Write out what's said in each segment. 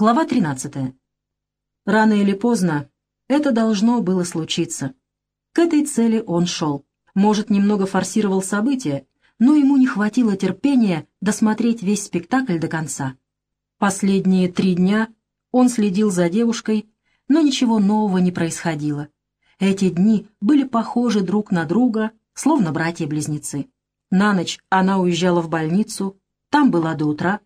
Глава 13. Рано или поздно это должно было случиться. К этой цели он шел. Может, немного форсировал события, но ему не хватило терпения досмотреть весь спектакль до конца. Последние три дня он следил за девушкой, но ничего нового не происходило. Эти дни были похожи друг на друга, словно братья-близнецы. На ночь она уезжала в больницу, там была до утра,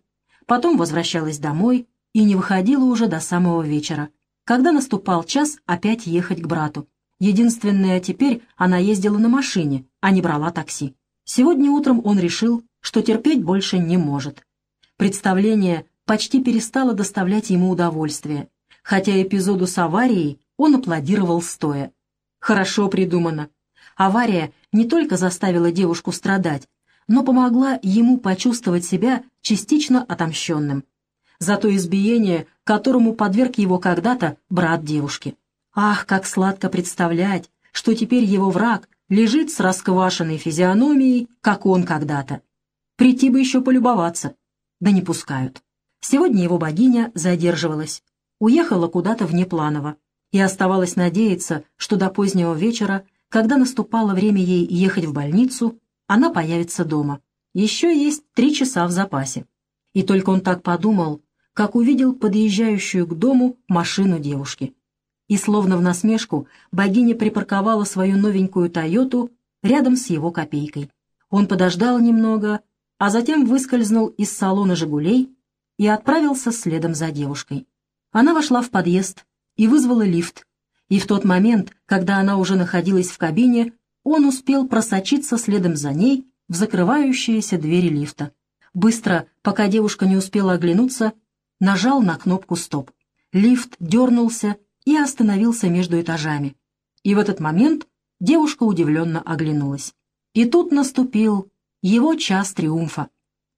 потом возвращалась домой и не выходила уже до самого вечера, когда наступал час опять ехать к брату. Единственное, теперь она ездила на машине, а не брала такси. Сегодня утром он решил, что терпеть больше не может. Представление почти перестало доставлять ему удовольствие, хотя эпизоду с аварией он аплодировал стоя. Хорошо придумано. Авария не только заставила девушку страдать, но помогла ему почувствовать себя частично отомщенным за то избиение, которому подверг его когда-то брат девушки. Ах, как сладко представлять, что теперь его враг лежит с расквашенной физиономией, как он когда-то. Прийти бы еще полюбоваться. Да не пускают. Сегодня его богиня задерживалась, уехала куда-то внепланово, и оставалось надеяться, что до позднего вечера, когда наступало время ей ехать в больницу, она появится дома. Еще есть три часа в запасе. И только он так подумал, как увидел подъезжающую к дому машину девушки. И словно в насмешку богиня припарковала свою новенькую «Тойоту» рядом с его копейкой. Он подождал немного, а затем выскользнул из салона «Жигулей» и отправился следом за девушкой. Она вошла в подъезд и вызвала лифт, и в тот момент, когда она уже находилась в кабине, он успел просочиться следом за ней в закрывающиеся двери лифта. Быстро, пока девушка не успела оглянуться, нажал на кнопку «Стоп». Лифт дернулся и остановился между этажами. И в этот момент девушка удивленно оглянулась. И тут наступил его час триумфа.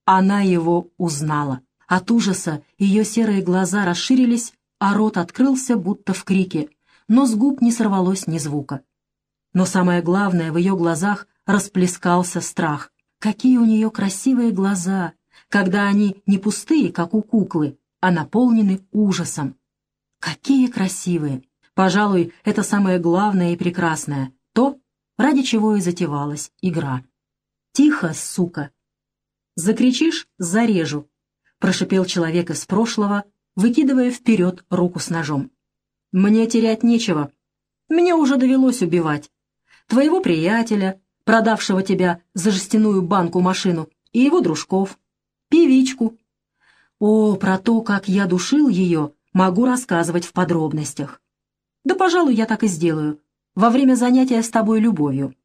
Она его узнала. От ужаса ее серые глаза расширились, а рот открылся, будто в крике, но с губ не сорвалось ни звука. Но самое главное, в ее глазах расплескался страх. Какие у нее красивые глаза, когда они не пустые, как у куклы, а наполнены ужасом. Какие красивые! Пожалуй, это самое главное и прекрасное, то, ради чего и затевалась игра. «Тихо, сука!» «Закричишь — зарежу!» — прошипел человек из прошлого, выкидывая вперед руку с ножом. «Мне терять нечего. Мне уже довелось убивать. Твоего приятеля, продавшего тебя за жестяную банку-машину, и его дружков, певичку, о, про то, как я душил ее, могу рассказывать в подробностях. Да, пожалуй, я так и сделаю. Во время занятия с тобой любовью.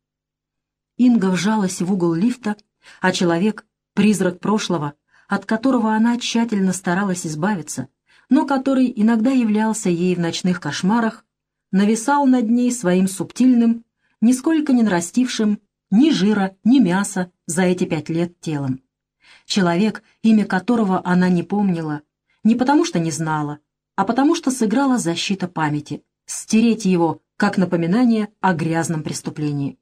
Инга вжалась в угол лифта, а человек, призрак прошлого, от которого она тщательно старалась избавиться, но который иногда являлся ей в ночных кошмарах, нависал над ней своим субтильным, нисколько не нарастившим ни жира, ни мяса за эти пять лет телом человек, имя которого она не помнила, не потому что не знала, а потому что сыграла защита памяти, стереть его, как напоминание о грязном преступлении.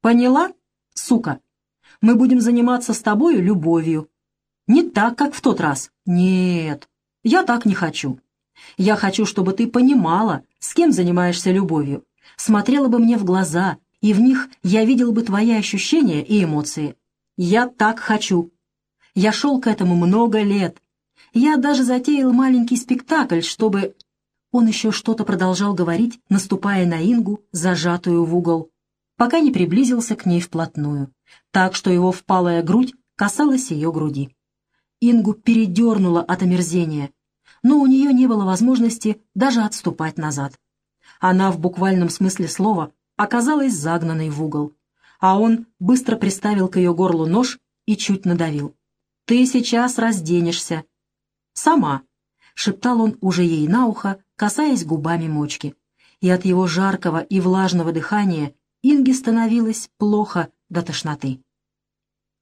«Поняла, сука? Мы будем заниматься с тобою любовью. Не так, как в тот раз. Нет, я так не хочу. Я хочу, чтобы ты понимала, с кем занимаешься любовью, смотрела бы мне в глаза, и в них я видел бы твои ощущения и эмоции. Я так хочу, я шел к этому много лет. Я даже затеял маленький спектакль, чтобы...» Он еще что-то продолжал говорить, наступая на Ингу, зажатую в угол, пока не приблизился к ней вплотную, так что его впалая грудь касалась ее груди. Ингу передернуло от омерзения, но у нее не было возможности даже отступать назад. Она в буквальном смысле слова оказалась загнанной в угол, а он быстро приставил к ее горлу нож и чуть надавил. «Ты сейчас разденешься». «Сама», — шептал он уже ей на ухо, касаясь губами мочки. И от его жаркого и влажного дыхания Инге становилось плохо до тошноты.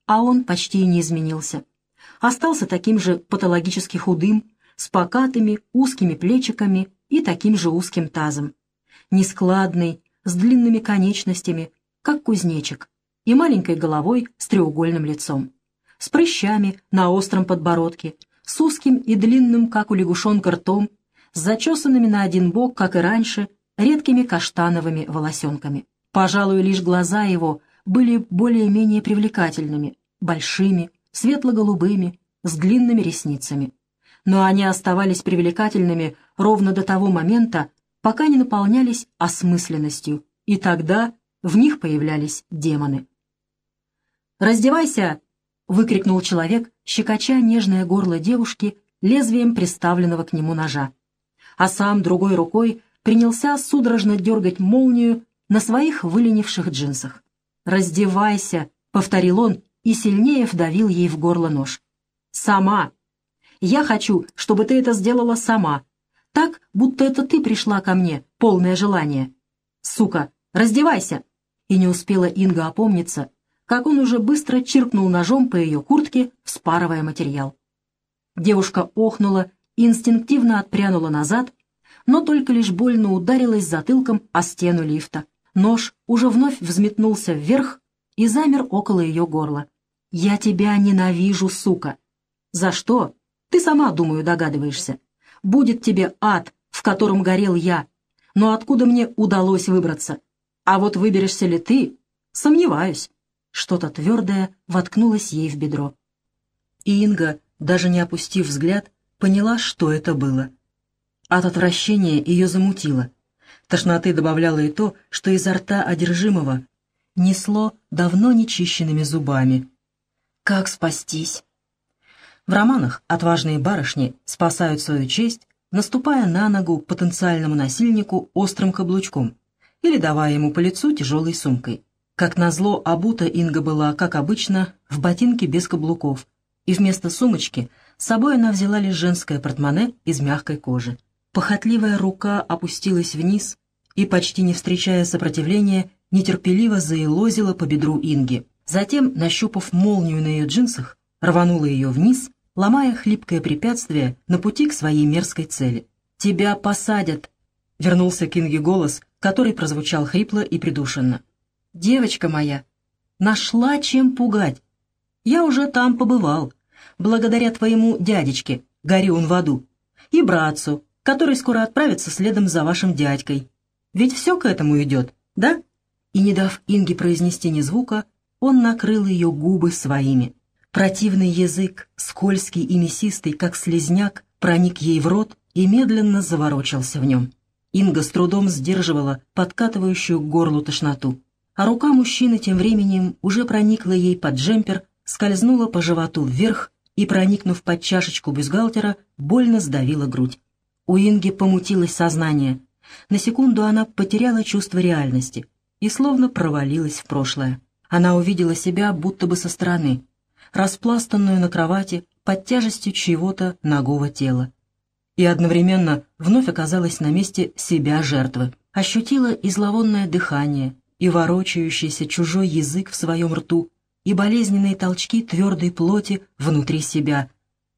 А он почти не изменился. Остался таким же патологически худым, с покатыми узкими плечиками и таким же узким тазом. Нескладный, с длинными конечностями, как кузнечик, и маленькой головой с треугольным лицом с прыщами на остром подбородке, с узким и длинным, как у лягушонка, ртом, с зачесанными на один бок, как и раньше, редкими каштановыми волосенками. Пожалуй, лишь глаза его были более-менее привлекательными, большими, светло-голубыми, с длинными ресницами. Но они оставались привлекательными ровно до того момента, пока не наполнялись осмысленностью, и тогда в них появлялись демоны. «Раздевайся!» — выкрикнул человек, щекоча нежное горло девушки лезвием приставленного к нему ножа. А сам другой рукой принялся судорожно дергать молнию на своих выленивших джинсах. «Раздевайся!» — повторил он и сильнее вдавил ей в горло нож. «Сама! Я хочу, чтобы ты это сделала сама. Так, будто это ты пришла ко мне, полное желание. Сука, раздевайся!» И не успела Инга опомниться, как он уже быстро чиркнул ножом по ее куртке, вспарывая материал. Девушка охнула, инстинктивно отпрянула назад, но только лишь больно ударилась затылком о стену лифта. Нож уже вновь взметнулся вверх и замер около ее горла. «Я тебя ненавижу, сука!» «За что?» «Ты сама, думаю, догадываешься. Будет тебе ад, в котором горел я. Но откуда мне удалось выбраться? А вот выберешься ли ты? Сомневаюсь». Что-то твердое воткнулось ей в бедро. И Инга, даже не опустив взгляд, поняла, что это было. От отвращения ее замутило. Тошноты добавляло и то, что изо рта одержимого несло давно нечищенными зубами. Как спастись? В романах отважные барышни спасают свою честь, наступая на ногу потенциальному насильнику острым каблучком или давая ему по лицу тяжелой сумкой. Как назло, обута Инга была, как обычно, в ботинке без каблуков, и вместо сумочки с собой она взяла лишь женское портмоне из мягкой кожи. Похотливая рука опустилась вниз и, почти не встречая сопротивления, нетерпеливо заилозила по бедру Инги. Затем, нащупав молнию на ее джинсах, рванула ее вниз, ломая хлипкое препятствие на пути к своей мерзкой цели. «Тебя посадят!» — вернулся к Инге голос, который прозвучал хрипло и придушенно. «Девочка моя, нашла чем пугать. Я уже там побывал, благодаря твоему дядечке, гори он в аду, и братцу, который скоро отправится следом за вашим дядькой. Ведь все к этому идет, да?» И, не дав Инге произнести ни звука, он накрыл ее губы своими. Противный язык, скользкий и мясистый, как слезняк, проник ей в рот и медленно заворочился в нем. Инга с трудом сдерживала подкатывающую к горлу тошноту а рука мужчины тем временем уже проникла ей под джемпер, скользнула по животу вверх и, проникнув под чашечку бюстгальтера, больно сдавила грудь. У Инги помутилось сознание. На секунду она потеряла чувство реальности и словно провалилась в прошлое. Она увидела себя будто бы со стороны, распластанную на кровати под тяжестью чьего-то ногого тела. И одновременно вновь оказалась на месте себя жертвы. Ощутила и дыхание, и ворочающийся чужой язык в своем рту, и болезненные толчки твердой плоти внутри себя.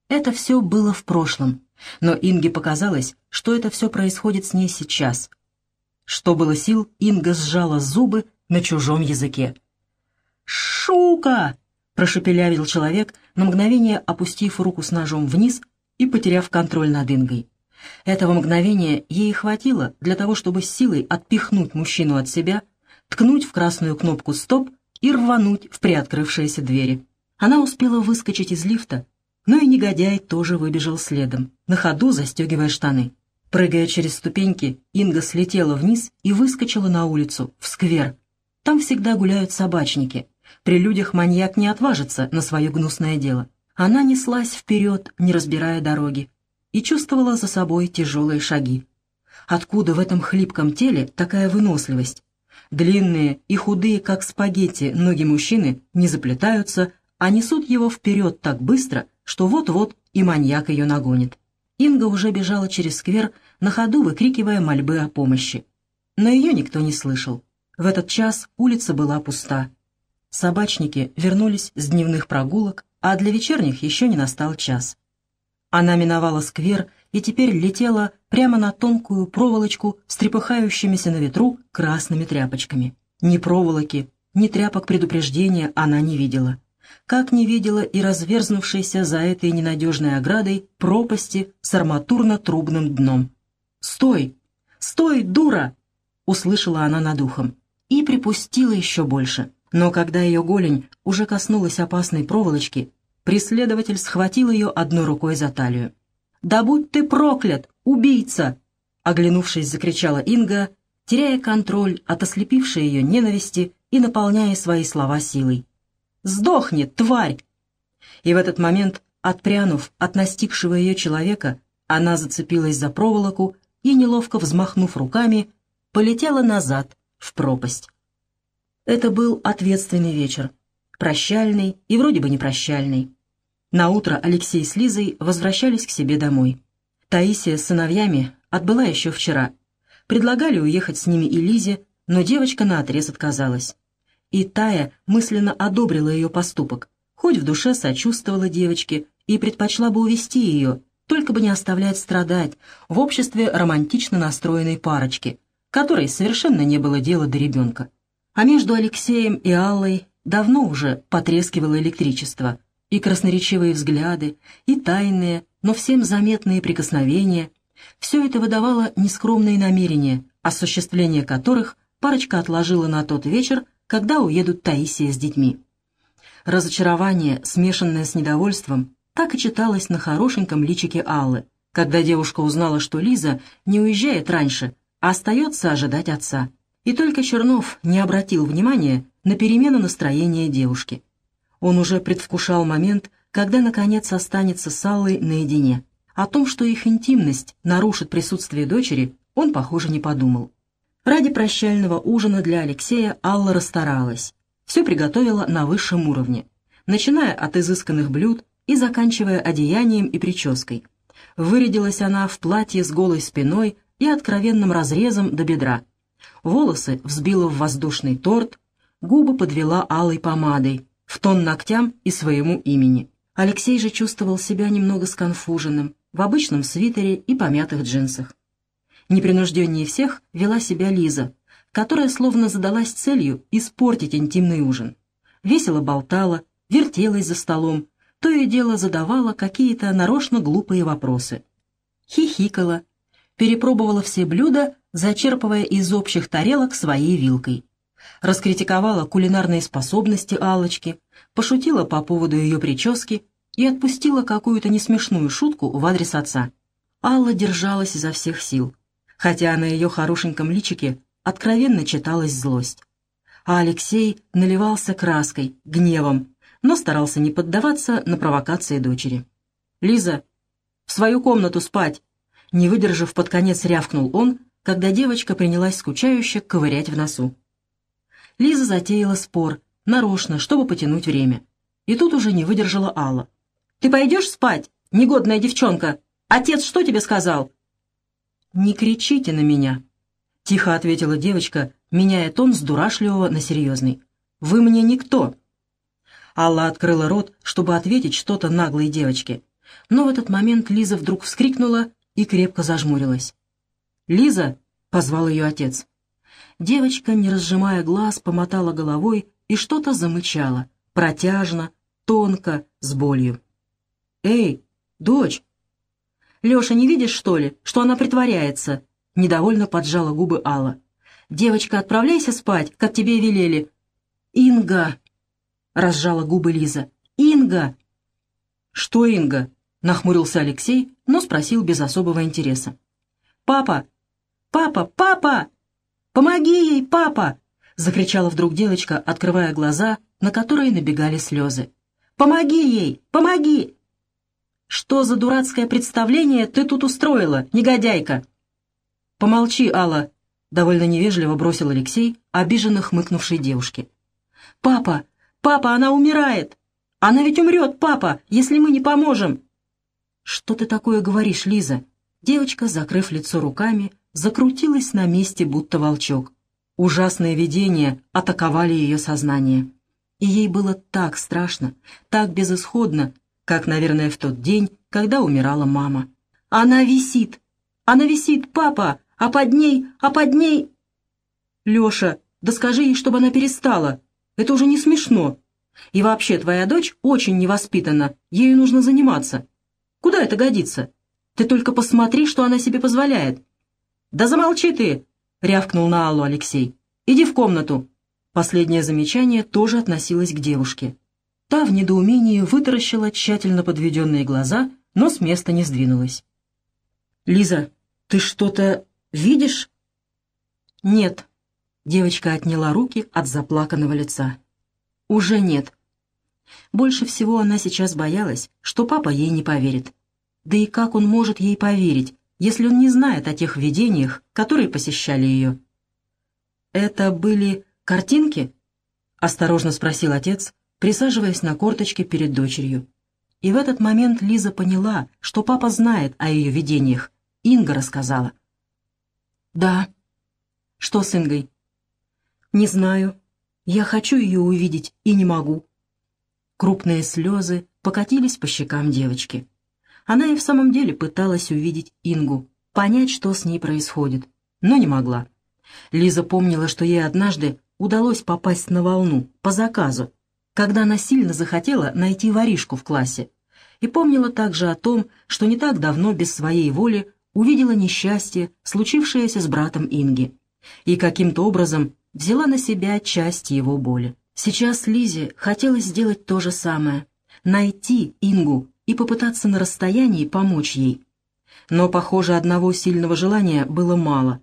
Это все было в прошлом, но Инге показалось, что это все происходит с ней сейчас. Что было сил, Инга сжала зубы на чужом языке. «Шука!» — прошепелявил человек, на мгновение опустив руку с ножом вниз и потеряв контроль над Ингой. Этого мгновения ей хватило для того, чтобы силой отпихнуть мужчину от себя ткнуть в красную кнопку «Стоп» и рвануть в приоткрывшиеся двери. Она успела выскочить из лифта, но и негодяй тоже выбежал следом, на ходу застегивая штаны. Прыгая через ступеньки, Инга слетела вниз и выскочила на улицу, в сквер. Там всегда гуляют собачники. При людях маньяк не отважится на свое гнусное дело. Она неслась вперед, не разбирая дороги, и чувствовала за собой тяжелые шаги. Откуда в этом хлипком теле такая выносливость? Длинные и худые, как спагетти, ноги мужчины не заплетаются, а несут его вперед так быстро, что вот-вот и маньяк ее нагонит. Инга уже бежала через сквер, на ходу выкрикивая мольбы о помощи. Но ее никто не слышал. В этот час улица была пуста. Собачники вернулись с дневных прогулок, а для вечерних еще не настал час. Она миновала сквер и теперь летела прямо на тонкую проволочку с трепыхающимися на ветру красными тряпочками. Ни проволоки, ни тряпок предупреждения она не видела. как не видела и разверзнувшейся за этой ненадежной оградой пропасти с арматурно-трубным дном. «Стой! Стой, дура!» — услышала она над ухом и припустила еще больше. Но когда ее голень уже коснулась опасной проволочки, преследователь схватил ее одной рукой за талию. «Да будь ты проклят, убийца!» Оглянувшись, закричала Инга, теряя контроль от ослепившей ее ненависти и наполняя свои слова силой. «Сдохни, тварь!» И в этот момент, отпрянув от настигшего ее человека, она зацепилась за проволоку и, неловко взмахнув руками, полетела назад, в пропасть. Это был ответственный вечер, прощальный и вроде бы не прощальный. Наутро Алексей с Лизой возвращались к себе домой. Таисия с сыновьями отбыла еще вчера. Предлагали уехать с ними и Лизе, но девочка наотрез отказалась. И Тая мысленно одобрила ее поступок, хоть в душе сочувствовала девочке и предпочла бы увести ее, только бы не оставлять страдать в обществе романтично настроенной парочки, которой совершенно не было дела до ребенка. А между Алексеем и Аллой давно уже потрескивало электричество, и красноречивые взгляды, и тайные, но всем заметные прикосновения. Все это выдавало нескромные намерения, осуществление которых парочка отложила на тот вечер, когда уедут Таисия с детьми. Разочарование, смешанное с недовольством, так и читалось на хорошеньком личике Аллы, когда девушка узнала, что Лиза не уезжает раньше, а остается ожидать отца. И только Чернов не обратил внимания на перемену настроения девушки. Он уже предвкушал момент, когда, наконец, останется с Аллой наедине. О том, что их интимность нарушит присутствие дочери, он, похоже, не подумал. Ради прощального ужина для Алексея Алла расстаралась. Все приготовила на высшем уровне, начиная от изысканных блюд и заканчивая одеянием и прической. Вырядилась она в платье с голой спиной и откровенным разрезом до бедра. Волосы взбила в воздушный торт, губы подвела алой помадой, в тон ногтям и своему имени. Алексей же чувствовал себя немного сконфуженным, в обычном свитере и помятых джинсах. Непринужденнее всех вела себя Лиза, которая словно задалась целью испортить интимный ужин. Весело болтала, вертелась за столом, то и дело задавала какие-то нарочно глупые вопросы. Хихикала, перепробовала все блюда, зачерпывая из общих тарелок своей вилкой. Раскритиковала кулинарные способности Алочки, пошутила по поводу ее прически и отпустила какую-то несмешную шутку в адрес отца. Алла держалась изо всех сил, хотя на ее хорошеньком личике откровенно читалась злость. А Алексей наливался краской, гневом, но старался не поддаваться на провокации дочери. «Лиза, в свою комнату спать!» Не выдержав, под конец рявкнул он, когда девочка принялась скучающе ковырять в носу. Лиза затеяла спор, нарочно, чтобы потянуть время. И тут уже не выдержала Алла. «Ты пойдешь спать, негодная девчонка? Отец что тебе сказал?» «Не кричите на меня», — тихо ответила девочка, меняя тон с дурашливого на серьезный. «Вы мне никто». Алла открыла рот, чтобы ответить что-то наглой девочке. Но в этот момент Лиза вдруг вскрикнула и крепко зажмурилась. «Лиза!» — позвал ее отец. Девочка, не разжимая глаз, помотала головой и что-то замычала, протяжно, тонко, с болью. «Эй, дочь!» «Леша, не видишь, что ли, что она притворяется?» Недовольно поджала губы Алла. «Девочка, отправляйся спать, как тебе велели». «Инга!» — разжала губы Лиза. «Инга!» «Что Инга?» — нахмурился Алексей, но спросил без особого интереса. «Папа! Папа! Папа! Помоги ей, папа!» — закричала вдруг девочка, открывая глаза, на которые набегали слезы. «Помоги ей! Помоги!» «Что за дурацкое представление ты тут устроила, негодяйка?» «Помолчи, Алла!» — довольно невежливо бросил Алексей, обиженно хмыкнувшей девушке. «Папа! Папа, она умирает! Она ведь умрет, папа, если мы не поможем!» «Что ты такое говоришь, Лиза?» Девочка, закрыв лицо руками, закрутилась на месте, будто волчок. Ужасные видения атаковали ее сознание. И ей было так страшно, так безысходно, как, наверное, в тот день, когда умирала мама. «Она висит! Она висит, папа! А под ней, а под ней...» «Леша, да скажи ей, чтобы она перестала. Это уже не смешно. И вообще, твоя дочь очень невоспитана, ею нужно заниматься. Куда это годится? Ты только посмотри, что она себе позволяет». «Да замолчи ты!» — рявкнул на Аллу Алексей. «Иди в комнату». Последнее замечание тоже относилось к девушке. Та в недоумении вытаращила тщательно подведенные глаза, но с места не сдвинулась. «Лиза, ты что-то видишь?» «Нет». Девочка отняла руки от заплаканного лица. «Уже нет». Больше всего она сейчас боялась, что папа ей не поверит. Да и как он может ей поверить, если он не знает о тех видениях, которые посещали ее? «Это были картинки?» — осторожно спросил отец, присаживаясь на корточке перед дочерью. И в этот момент Лиза поняла, что папа знает о ее видениях. Инга рассказала. «Да». «Что с Ингой?» «Не знаю. Я хочу ее увидеть и не могу». Крупные слезы покатились по щекам девочки. Она и в самом деле пыталась увидеть Ингу, понять, что с ней происходит, но не могла. Лиза помнила, что ей однажды удалось попасть на волну по заказу, когда она сильно захотела найти воришку в классе, и помнила также о том, что не так давно без своей воли увидела несчастье, случившееся с братом Инги, и каким-то образом взяла на себя часть его боли. Сейчас Лизе хотелось сделать то же самое — найти Ингу и попытаться на расстоянии помочь ей. Но, похоже, одного сильного желания было мало.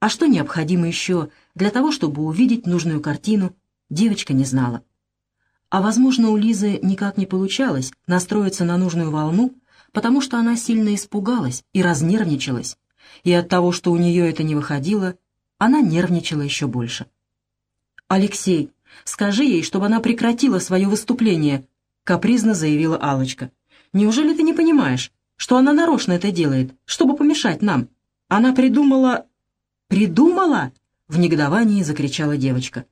А что необходимо еще для того, чтобы увидеть нужную картину, девочка не знала. А, возможно, у Лизы никак не получалось настроиться на нужную волну, потому что она сильно испугалась и разнервничалась, и от того, что у нее это не выходило, она нервничала еще больше. «Алексей, скажи ей, чтобы она прекратила свое выступление», — капризно заявила алочка Неужели ты не понимаешь, что она нарочно это делает, чтобы помешать нам? Она придумала...» «Придумала?» — в негодовании закричала девочка.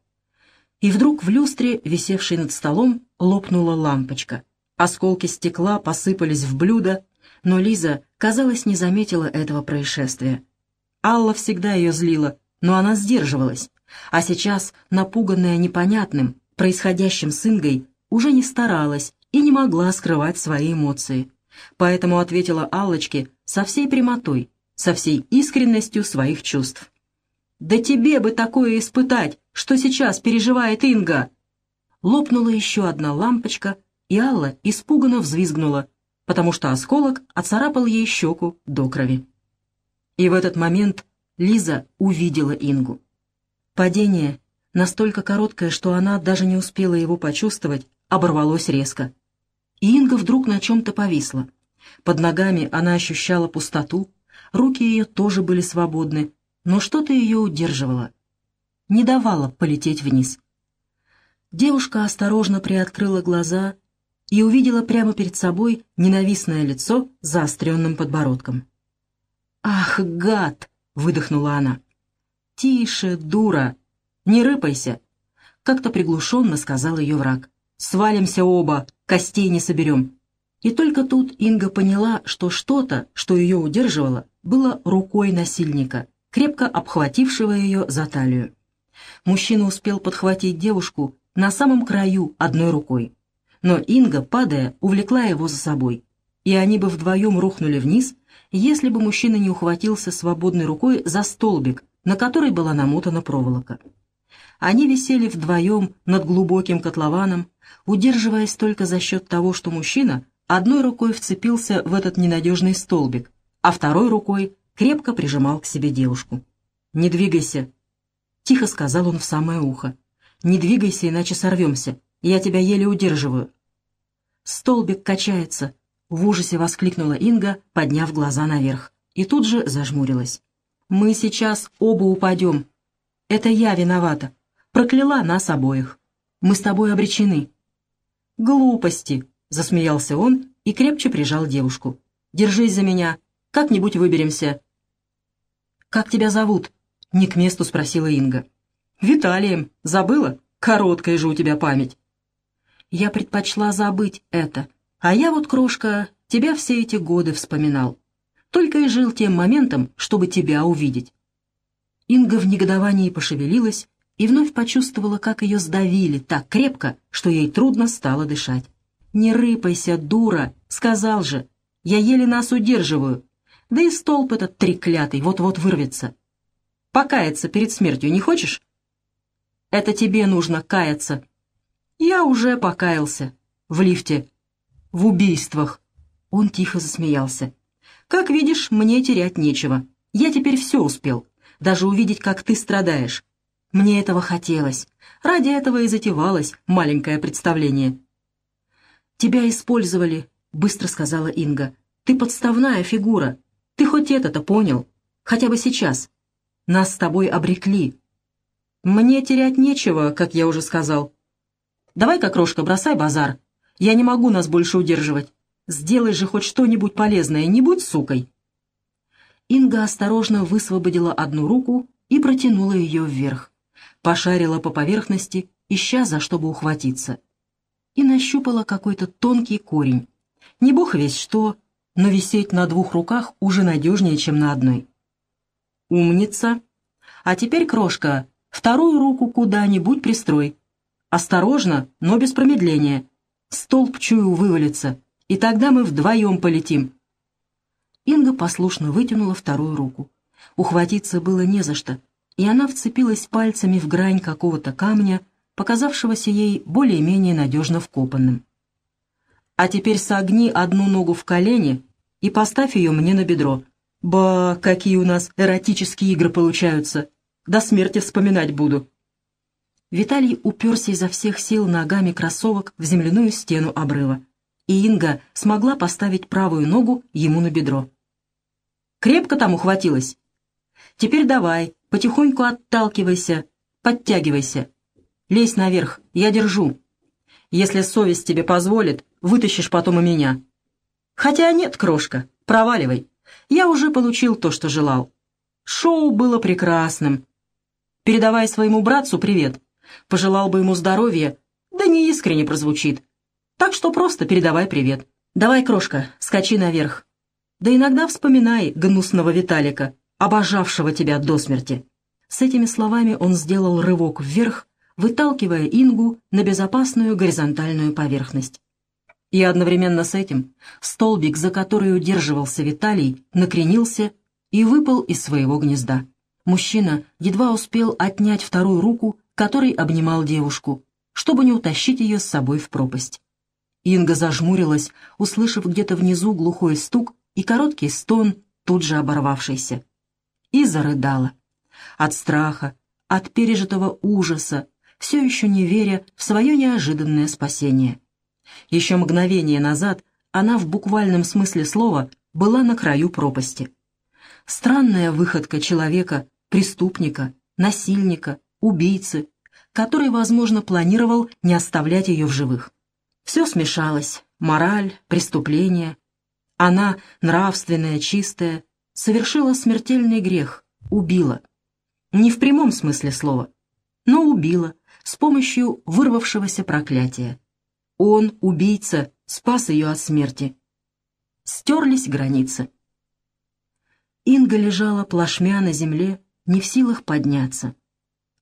И вдруг в люстре, висевшей над столом, лопнула лампочка. Осколки стекла посыпались в блюдо, но Лиза, казалось, не заметила этого происшествия. Алла всегда ее злила, но она сдерживалась, а сейчас, напуганная непонятным, происходящим с Ингой, уже не старалась и не могла скрывать свои эмоции. Поэтому ответила Аллочке со всей прямотой, со всей искренностью своих чувств. «Да тебе бы такое испытать, что сейчас переживает Инга!» Лопнула еще одна лампочка, и Алла испуганно взвизгнула, потому что осколок оцарапал ей щеку до крови. И в этот момент Лиза увидела Ингу. Падение, настолько короткое, что она даже не успела его почувствовать, оборвалось резко Инга вдруг на чем-то повисла. Под ногами она ощущала пустоту, руки ее тоже были свободны, но что-то ее удерживало, не давало полететь вниз. Девушка осторожно приоткрыла глаза и увидела прямо перед собой ненавистное лицо с заостренным подбородком. «Ах, гад!» — выдохнула она. «Тише, дура! Не рыпайся!» — как-то приглушенно сказал ее враг. «Свалимся оба, костей не соберем». И только тут Инга поняла, что что-то, что ее удерживало, было рукой насильника, крепко обхватившего ее за талию. Мужчина успел подхватить девушку на самом краю одной рукой. Но Инга, падая, увлекла его за собой, и они бы вдвоем рухнули вниз, если бы мужчина не ухватился свободной рукой за столбик, на который была намотана проволока. Они висели вдвоем над глубоким котлованом, удерживаясь только за счет того, что мужчина одной рукой вцепился в этот ненадежный столбик, а второй рукой крепко прижимал к себе девушку. «Не двигайся», — тихо сказал он в самое ухо. «Не двигайся, иначе сорвемся. Я тебя еле удерживаю». «Столбик качается», — в ужасе воскликнула Инга, подняв глаза наверх, и тут же зажмурилась. «Мы сейчас оба упадем. Это я виновата. Прокляла нас обоих. Мы с тобой обречены. «Глупости!» — засмеялся он и крепче прижал девушку. «Держись за меня, как-нибудь выберемся». «Как тебя зовут?» — не к месту спросила Инга. «Виталием. Забыла? Короткая же у тебя память». «Я предпочла забыть это. А я вот, крошка, тебя все эти годы вспоминал. Только и жил тем моментом, чтобы тебя увидеть». Инга в негодовании пошевелилась и вновь почувствовала, как ее сдавили так крепко, что ей трудно стало дышать. «Не рыпайся, дура!» — сказал же. «Я еле нас удерживаю. Да и столб этот треклятый вот-вот вырвется. Покаяться перед смертью не хочешь?» «Это тебе нужно каяться». «Я уже покаялся. В лифте. В убийствах». Он тихо засмеялся. «Как видишь, мне терять нечего. Я теперь все успел. Даже увидеть, как ты страдаешь. Мне этого хотелось. Ради этого и затевалось маленькое представление. «Тебя использовали», — быстро сказала Инга. «Ты подставная фигура. Ты хоть это-то понял? Хотя бы сейчас. Нас с тобой обрекли. Мне терять нечего, как я уже сказал. Давай-ка, крошка, бросай базар. Я не могу нас больше удерживать. Сделай же хоть что-нибудь полезное, не будь сукой». Инга осторожно высвободила одну руку и протянула ее вверх пошарила по поверхности, ища за чтобы ухватиться. И нащупала какой-то тонкий корень. Не бог весь что, но висеть на двух руках уже надежнее, чем на одной. «Умница! А теперь, крошка, вторую руку куда-нибудь пристрой. Осторожно, но без промедления. Столб чую вывалится, и тогда мы вдвоем полетим». Инга послушно вытянула вторую руку. Ухватиться было не за что, и она вцепилась пальцами в грань какого-то камня, показавшегося ей более-менее надежно вкопанным. «А теперь согни одну ногу в колени и поставь ее мне на бедро. Ба, какие у нас эротические игры получаются! До смерти вспоминать буду!» Виталий уперся изо всех сил ногами кроссовок в земляную стену обрыва, и Инга смогла поставить правую ногу ему на бедро. «Крепко там ухватилась?» «Теперь давай, Потихоньку отталкивайся, подтягивайся. Лезь наверх, я держу. Если совесть тебе позволит, вытащишь потом и меня. Хотя нет, крошка, проваливай. Я уже получил то, что желал. Шоу было прекрасным. Передавай своему братцу привет. Пожелал бы ему здоровья, да не искренне прозвучит. Так что просто передавай привет. Давай, крошка, скачи наверх. Да иногда вспоминай гнусного Виталика обожавшего тебя до смерти». С этими словами он сделал рывок вверх, выталкивая Ингу на безопасную горизонтальную поверхность. И одновременно с этим столбик, за который удерживался Виталий, накренился и выпал из своего гнезда. Мужчина едва успел отнять вторую руку, которой обнимал девушку, чтобы не утащить ее с собой в пропасть. Инга зажмурилась, услышав где-то внизу глухой стук и короткий стон, тут же оборвавшийся и зарыдала. От страха, от пережитого ужаса, все еще не веря в свое неожиданное спасение. Еще мгновение назад она в буквальном смысле слова была на краю пропасти. Странная выходка человека, преступника, насильника, убийцы, который, возможно, планировал не оставлять ее в живых. Все смешалось — мораль, преступление. Она, нравственная, чистая, совершила смертельный грех, убила. Не в прямом смысле слова, но убила с помощью вырвавшегося проклятия. Он, убийца, спас ее от смерти. Стерлись границы. Инга лежала плашмя на земле, не в силах подняться.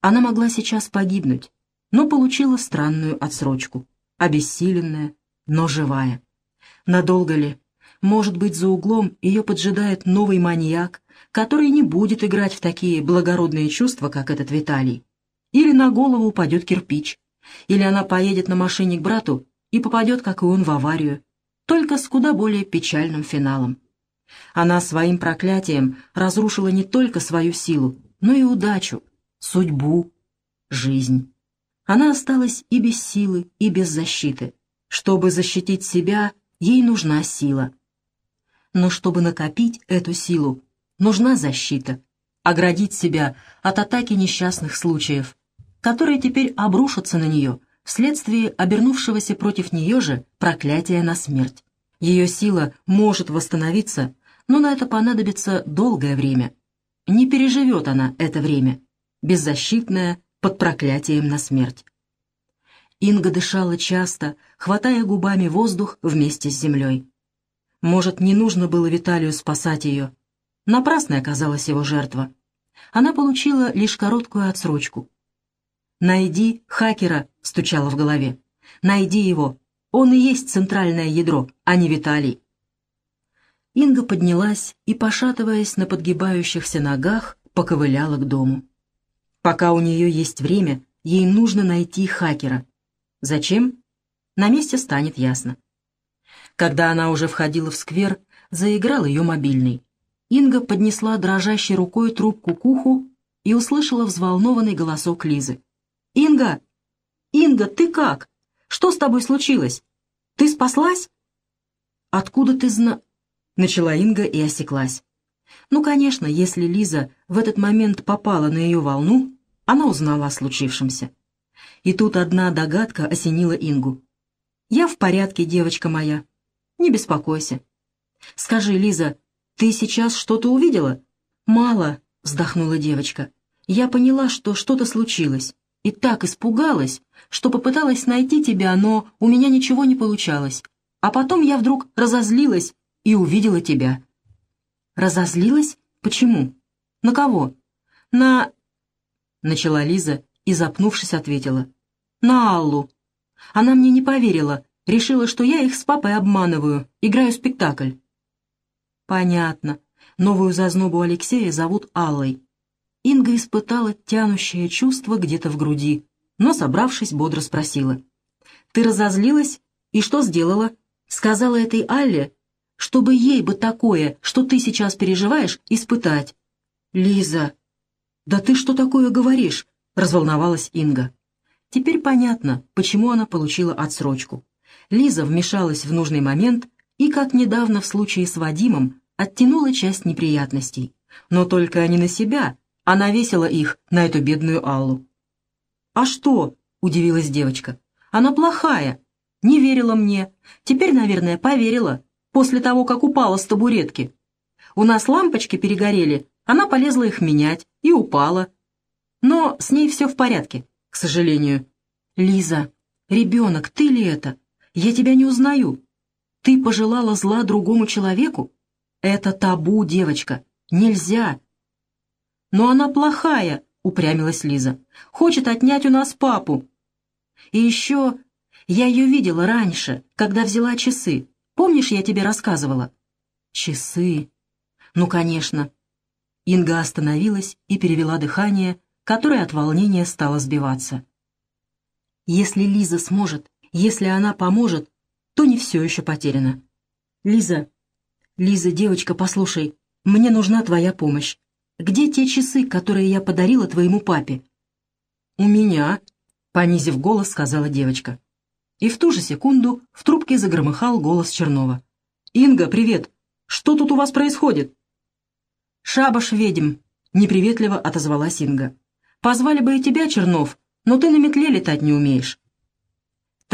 Она могла сейчас погибнуть, но получила странную отсрочку, обессиленная, но живая. Надолго ли, может быть, за углом ее поджидает новый маньяк, который не будет играть в такие благородные чувства, как этот Виталий. Или на голову упадет кирпич. Или она поедет на машине к брату и попадет, как и он, в аварию, только с куда более печальным финалом. Она своим проклятием разрушила не только свою силу, но и удачу, судьбу, жизнь. Она осталась и без силы, и без защиты. Чтобы защитить себя, ей нужна сила но чтобы накопить эту силу, нужна защита, оградить себя от атаки несчастных случаев, которые теперь обрушатся на нее вследствие обернувшегося против нее же проклятия на смерть. Ее сила может восстановиться, но на это понадобится долгое время. Не переживет она это время, беззащитная, под проклятием на смерть. Инга дышала часто, хватая губами воздух вместе с землей. Может, не нужно было Виталию спасать ее. Напрасной оказалась его жертва. Она получила лишь короткую отсрочку. «Найди хакера», — стучало в голове. «Найди его. Он и есть центральное ядро, а не Виталий». Инга поднялась и, пошатываясь на подгибающихся ногах, поковыляла к дому. Пока у нее есть время, ей нужно найти хакера. Зачем? На месте станет ясно. Когда она уже входила в сквер, заиграл ее мобильный. Инга поднесла дрожащей рукой трубку к уху и услышала взволнованный голосок Лизы. «Инга! Инга, ты как? Что с тобой случилось? Ты спаслась?» «Откуда ты зна...» — начала Инга и осеклась. Ну, конечно, если Лиза в этот момент попала на ее волну, она узнала о случившемся. И тут одна догадка осенила Ингу. «Я в порядке, девочка моя. Не беспокойся. Скажи, Лиза, ты сейчас что-то увидела?» «Мало», — вздохнула девочка. «Я поняла, что что-то случилось, и так испугалась, что попыталась найти тебя, но у меня ничего не получалось. А потом я вдруг разозлилась и увидела тебя». «Разозлилась? Почему? На кого?» «На...» — начала Лиза и, запнувшись, ответила. «На Аллу. Она мне не поверила, решила, что я их с папой обманываю, играю спектакль». «Понятно. Новую зазнобу Алексея зовут Аллой». Инга испытала тянущее чувство где-то в груди, но, собравшись, бодро спросила. «Ты разозлилась? И что сделала?» Сказала этой Алле, чтобы ей бы такое, что ты сейчас переживаешь, испытать. «Лиза, да ты что такое говоришь?» — разволновалась Инга. Теперь понятно, почему она получила отсрочку. Лиза вмешалась в нужный момент и, как недавно в случае с Вадимом, оттянула часть неприятностей. Но только не на себя, а навесила их на эту бедную Аллу. «А что?» — удивилась девочка. «Она плохая. Не верила мне. Теперь, наверное, поверила после того, как упала с табуретки. У нас лампочки перегорели, она полезла их менять и упала. Но с ней все в порядке, к сожалению. Лиза, ребенок, ты ли это? Я тебя не узнаю. Ты пожелала зла другому человеку? Это табу, девочка. Нельзя. Но она плохая, упрямилась Лиза. Хочет отнять у нас папу. И еще я ее видела раньше, когда взяла часы. Помнишь, я тебе рассказывала?» «Часы?» «Ну, конечно». Инга остановилась и перевела дыхание, которое от волнения стало сбиваться. «Если Лиза сможет, если она поможет, то не все еще потеряно. Лиза, Лиза, девочка, послушай, мне нужна твоя помощь. Где те часы, которые я подарила твоему папе?» «У меня», — понизив голос, сказала девочка. И в ту же секунду в трубке загромыхал голос Чернова. «Инга, привет! Что тут у вас происходит?» «Шабаш ведьм», — неприветливо отозвалась Инга. «Позвали бы и тебя, Чернов, но ты на метле летать не умеешь».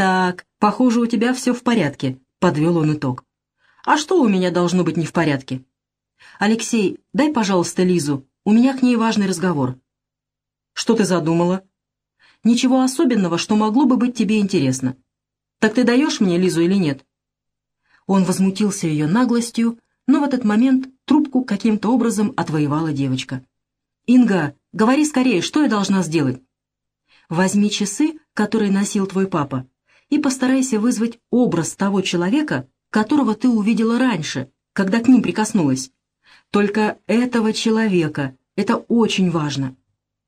«Так, похоже, у тебя все в порядке», — подвел он итог. «А что у меня должно быть не в порядке?» «Алексей, дай, пожалуйста, Лизу, у меня к ней важный разговор». «Что ты задумала?» «Ничего особенного, что могло бы быть тебе интересно. Так ты даешь мне Лизу или нет?» Он возмутился ее наглостью, но в этот момент трубку каким-то образом отвоевала девочка. «Инга, говори скорее, что я должна сделать?» «Возьми часы, которые носил твой папа, и постарайся вызвать образ того человека, которого ты увидела раньше, когда к ним прикоснулась. Только этого человека, это очень важно.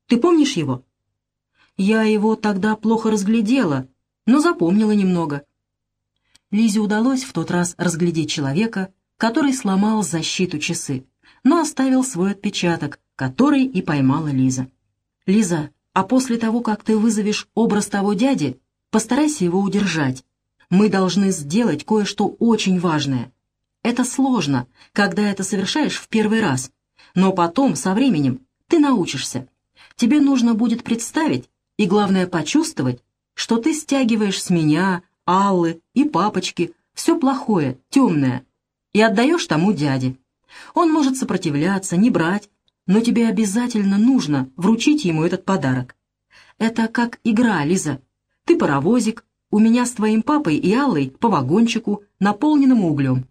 Ты помнишь его?» «Я его тогда плохо разглядела», но запомнила немного. Лизе удалось в тот раз разглядеть человека, который сломал защиту часы, но оставил свой отпечаток, который и поймала Лиза. «Лиза, а после того, как ты вызовешь образ того дяди, постарайся его удержать. Мы должны сделать кое-что очень важное. Это сложно, когда это совершаешь в первый раз, но потом, со временем, ты научишься. Тебе нужно будет представить и, главное, почувствовать, что ты стягиваешь с меня, Аллы и папочки все плохое, темное, и отдаешь тому дяде. Он может сопротивляться, не брать, но тебе обязательно нужно вручить ему этот подарок. Это как игра, Лиза. Ты паровозик, у меня с твоим папой и Аллой по вагончику, наполненному углем.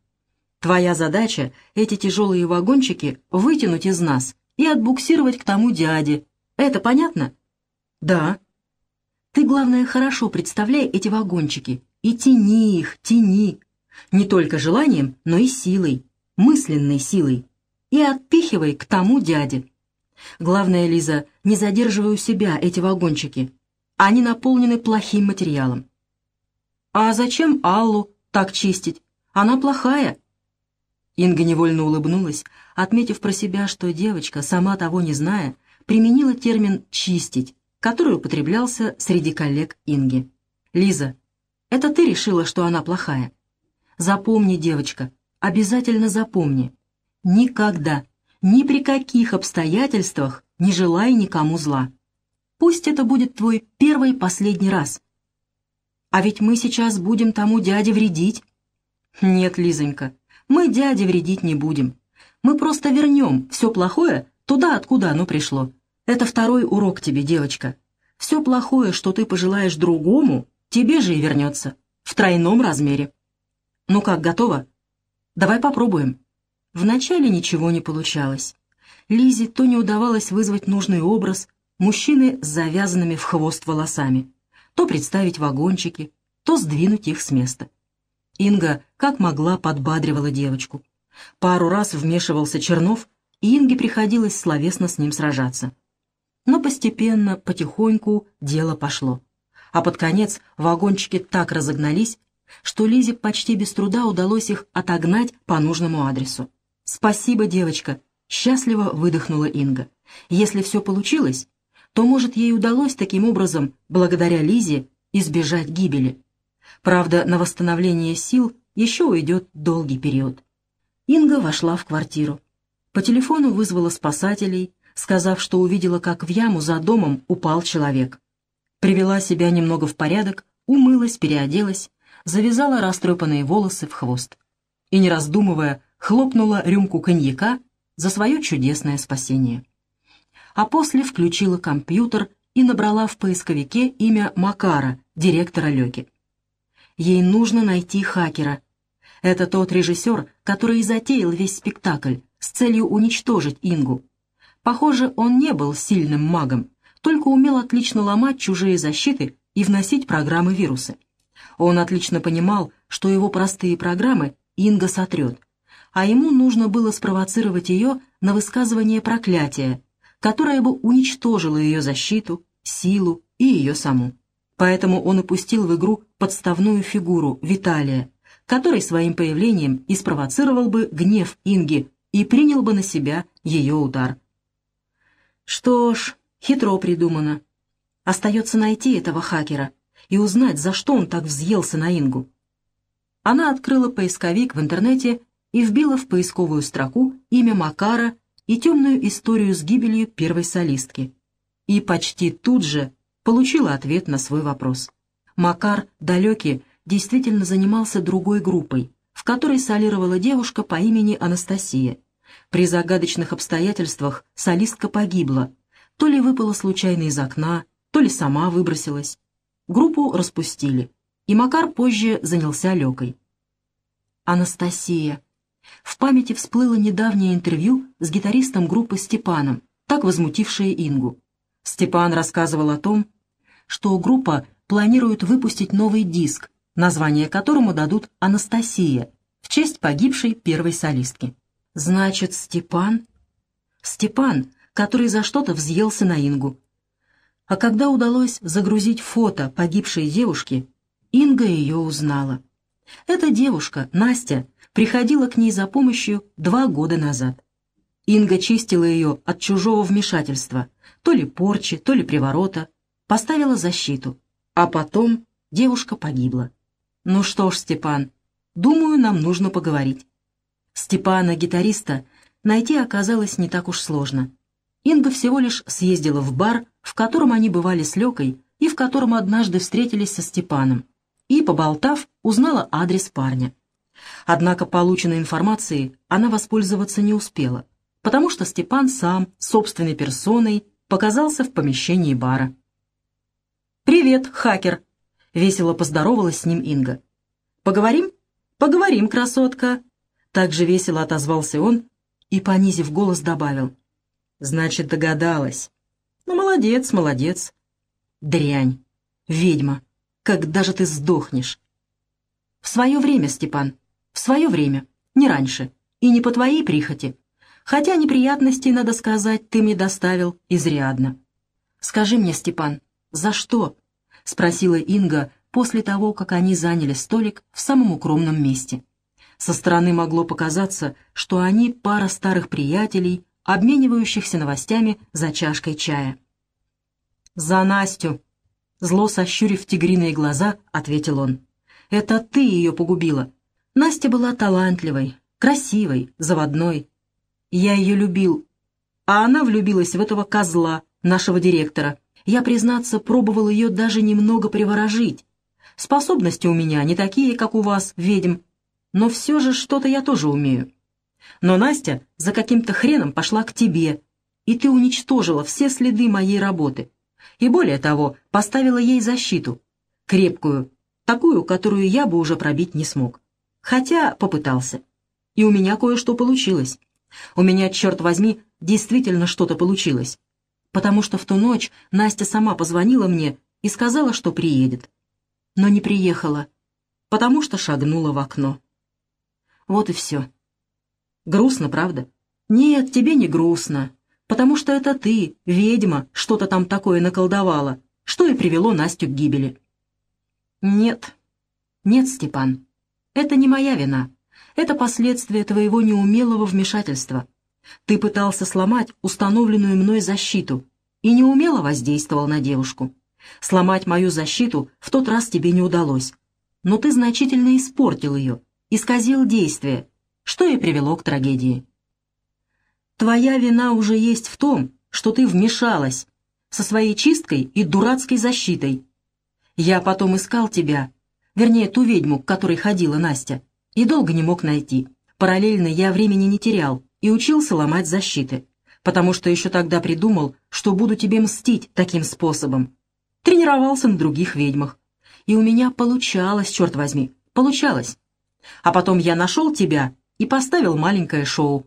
Твоя задача — эти тяжелые вагончики вытянуть из нас и отбуксировать к тому дяде. Это понятно? Да. Ты, главное, хорошо представляй эти вагончики и тяни их, тяни. Не только желанием, но и силой, мысленной силой. И отпихивай к тому дяде. Главное, Лиза, не задерживай у себя эти вагончики. Они наполнены плохим материалом. А зачем Аллу так чистить? Она плохая. Инга невольно улыбнулась, отметив про себя, что девочка, сама того не зная, применила термин «чистить», который употреблялся среди коллег Инги. «Лиза, это ты решила, что она плохая? Запомни, девочка, обязательно запомни. Никогда, ни при каких обстоятельствах не желай никому зла. Пусть это будет твой первый и последний раз. А ведь мы сейчас будем тому дяде вредить. Нет, Лизонька, мы дяде вредить не будем. Мы просто вернем все плохое туда, откуда оно пришло. Это второй урок тебе, девочка. Все плохое, что ты пожелаешь другому, тебе же и вернется. В тройном размере. Ну как, готово? Давай попробуем. Вначале ничего не получалось. Лизе то не удавалось вызвать нужный образ мужчины с завязанными в хвост волосами, то представить вагончики, то сдвинуть их с места. Инга как могла подбадривала девочку. Пару раз вмешивался Чернов, и Инге приходилось словесно с ним сражаться. Но постепенно, потихоньку дело пошло. А под конец вагончики так разогнались, что Лизе почти без труда удалось их отогнать по нужному адресу. «Спасибо, девочка!» — счастливо выдохнула Инга. «Если все получилось, то, может, ей удалось таким образом, благодаря Лизе, избежать гибели. Правда, на восстановление сил еще уйдет долгий период». Инга вошла в квартиру. По телефону вызвала спасателей, сказав, что увидела, как в яму за домом упал человек. Привела себя немного в порядок, умылась, переоделась, завязала растрепанные волосы в хвост. И, не раздумывая, хлопнула рюмку коньяка за свое чудесное спасение. А после включила компьютер и набрала в поисковике имя Макара, директора Леки. Ей нужно найти хакера. Это тот режиссер, который и затеял весь спектакль с целью уничтожить Ингу. Похоже, он не был сильным магом, только умел отлично ломать чужие защиты и вносить программы-вирусы. Он отлично понимал, что его простые программы Инга сотрет, а ему нужно было спровоцировать ее на высказывание проклятия, которое бы уничтожило ее защиту, силу и ее саму. Поэтому он упустил в игру подставную фигуру Виталия, который своим появлением и спровоцировал бы гнев Инги и принял бы на себя ее удар. Что ж, хитро придумано. Остается найти этого хакера и узнать, за что он так взъелся на Ингу. Она открыла поисковик в интернете и вбила в поисковую строку имя Макара и темную историю с гибелью первой солистки. И почти тут же получила ответ на свой вопрос. Макар, далекий, действительно занимался другой группой, в которой солировала девушка по имени Анастасия. При загадочных обстоятельствах солистка погибла, то ли выпала случайно из окна, то ли сама выбросилась. Группу распустили, и Макар позже занялся Лекой. Анастасия. В памяти всплыло недавнее интервью с гитаристом группы Степаном, так возмутившее Ингу. Степан рассказывал о том, что группа планирует выпустить новый диск, название которому дадут «Анастасия» в честь погибшей первой солистки. Значит, Степан? Степан, который за что-то взъелся на Ингу. А когда удалось загрузить фото погибшей девушки, Инга ее узнала. Эта девушка, Настя, приходила к ней за помощью два года назад. Инга чистила ее от чужого вмешательства, то ли порчи, то ли приворота, поставила защиту, а потом девушка погибла. Ну что ж, Степан, думаю, нам нужно поговорить. Степана, гитариста, найти оказалось не так уж сложно. Инга всего лишь съездила в бар, в котором они бывали с Лекой и в котором однажды встретились со Степаном, и, поболтав, узнала адрес парня. Однако полученной информацией она воспользоваться не успела, потому что Степан сам, собственной персоной, показался в помещении бара. «Привет, хакер!» — весело поздоровалась с ним Инга. «Поговорим?» «Поговорим, красотка!» Так же весело отозвался он и, понизив голос, добавил. «Значит, догадалась. Ну, молодец, молодец. Дрянь. ведьма, когда же ты сдохнешь?» «В свое время, Степан, в свое время, не раньше, и не по твоей прихоти. Хотя неприятностей, надо сказать, ты мне доставил изрядно. Скажи мне, Степан, за что?» — спросила Инга после того, как они заняли столик в самом укромном месте. Со стороны могло показаться, что они пара старых приятелей, обменивающихся новостями за чашкой чая. «За Настю!» Зло сощурив тигриные глаза, ответил он. «Это ты ее погубила. Настя была талантливой, красивой, заводной. Я ее любил, а она влюбилась в этого козла, нашего директора. Я, признаться, пробовал ее даже немного приворожить. Способности у меня не такие, как у вас, ведьм, но все же что-то я тоже умею. Но Настя за каким-то хреном пошла к тебе, и ты уничтожила все следы моей работы. И более того, поставила ей защиту. Крепкую, такую, которую я бы уже пробить не смог. Хотя попытался. И у меня кое-что получилось. У меня, черт возьми, действительно что-то получилось. Потому что в ту ночь Настя сама позвонила мне и сказала, что приедет. Но не приехала, потому что шагнула в окно. Вот и все. Грустно, правда? Нет, тебе не грустно, потому что это ты, ведьма, что-то там такое наколдовала, что и привело Настю к гибели. Нет, нет, Степан, это не моя вина. Это последствия твоего неумелого вмешательства. Ты пытался сломать установленную мной защиту и неумело воздействовал на девушку. Сломать мою защиту в тот раз тебе не удалось, но ты значительно испортил ее, исказил действие, что и привело к трагедии. Твоя вина уже есть в том, что ты вмешалась со своей чисткой и дурацкой защитой. Я потом искал тебя, вернее, ту ведьму, к которой ходила Настя, и долго не мог найти. Параллельно я времени не терял и учился ломать защиты, потому что еще тогда придумал, что буду тебе мстить таким способом. Тренировался на других ведьмах. И у меня получалось, черт возьми, получалось. А потом я нашел тебя и поставил маленькое шоу.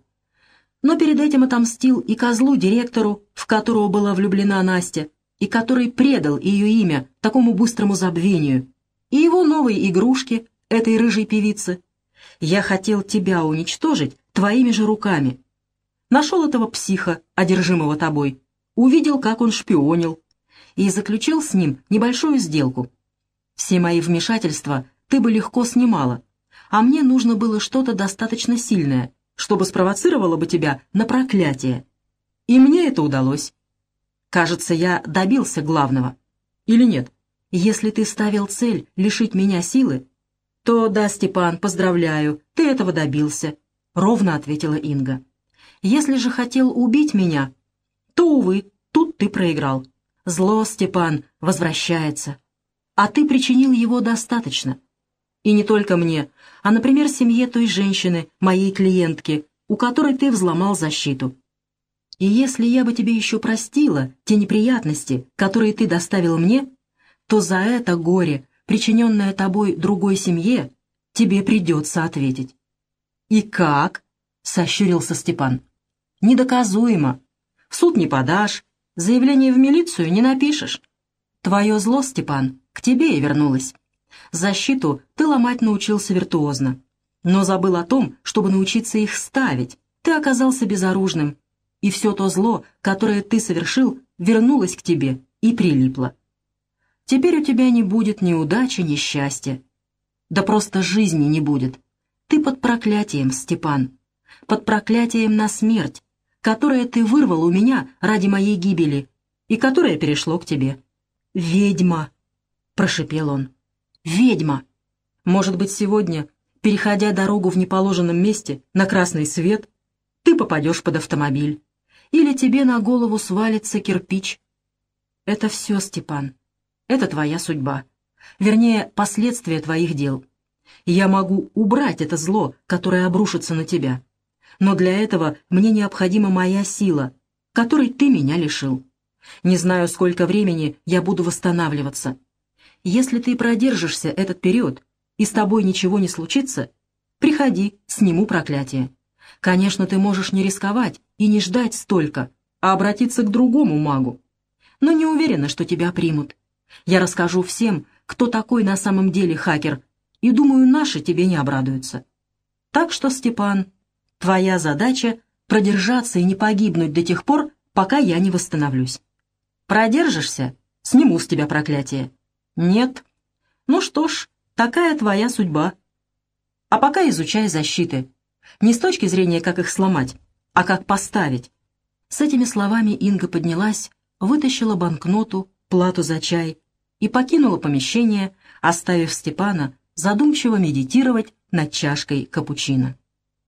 Но перед этим отомстил и козлу-директору, в которого была влюблена Настя, и который предал ее имя такому быстрому забвению, и его новой игрушке, этой рыжей певице. Я хотел тебя уничтожить твоими же руками. Нашел этого психа, одержимого тобой, увидел, как он шпионил, и заключил с ним небольшую сделку. Все мои вмешательства ты бы легко снимала, а мне нужно было что-то достаточно сильное, чтобы спровоцировало бы тебя на проклятие. И мне это удалось. Кажется, я добился главного. Или нет? Если ты ставил цель лишить меня силы, то да, Степан, поздравляю, ты этого добился, — ровно ответила Инга. Если же хотел убить меня, то, увы, тут ты проиграл. Зло, Степан, возвращается. А ты причинил его достаточно. И не только мне, а, например, семье той женщины, моей клиентки, у которой ты взломал защиту. И если я бы тебе еще простила те неприятности, которые ты доставил мне, то за это горе, причиненное тобой другой семье, тебе придется ответить. «И как?» — сощурился Степан. «Недоказуемо. В суд не подашь, заявление в милицию не напишешь. Твое зло, Степан, к тебе и вернулось. Защиту ты ломать научился виртуозно, но забыл о том, чтобы научиться их ставить. Ты оказался безоружным, и все то зло, которое ты совершил, вернулось к тебе и прилипло. Теперь у тебя не будет ни удачи, ни счастья. Да просто жизни не будет. Ты под проклятием, Степан. Под проклятием на смерть, которое ты вырвал у меня ради моей гибели и которое перешло к тебе. «Ведьма!» — прошепел он. Ведьма! Может быть, сегодня, переходя дорогу в неположенном месте, на красный свет, ты попадешь под автомобиль. Или тебе на голову свалится кирпич. Это все, Степан. Это твоя судьба. Вернее, последствия твоих дел. Я могу убрать это зло, которое обрушится на тебя. Но для этого мне необходима моя сила, которой ты меня лишил. Не знаю, сколько времени я буду восстанавливаться. Если ты продержишься этот период, и с тобой ничего не случится, приходи, сниму проклятие. Конечно, ты можешь не рисковать и не ждать столько, а обратиться к другому магу. Но не уверена, что тебя примут. Я расскажу всем, кто такой на самом деле хакер, и думаю, наши тебе не обрадуются. Так что, Степан, твоя задача — продержаться и не погибнуть до тех пор, пока я не восстановлюсь. Продержишься — сниму с тебя проклятие. Нет. Ну что ж, такая твоя судьба. А пока изучай защиты. Не с точки зрения, как их сломать, а как поставить. С этими словами Инга поднялась, вытащила банкноту, плату за чай и покинула помещение, оставив Степана задумчиво медитировать над чашкой капучино.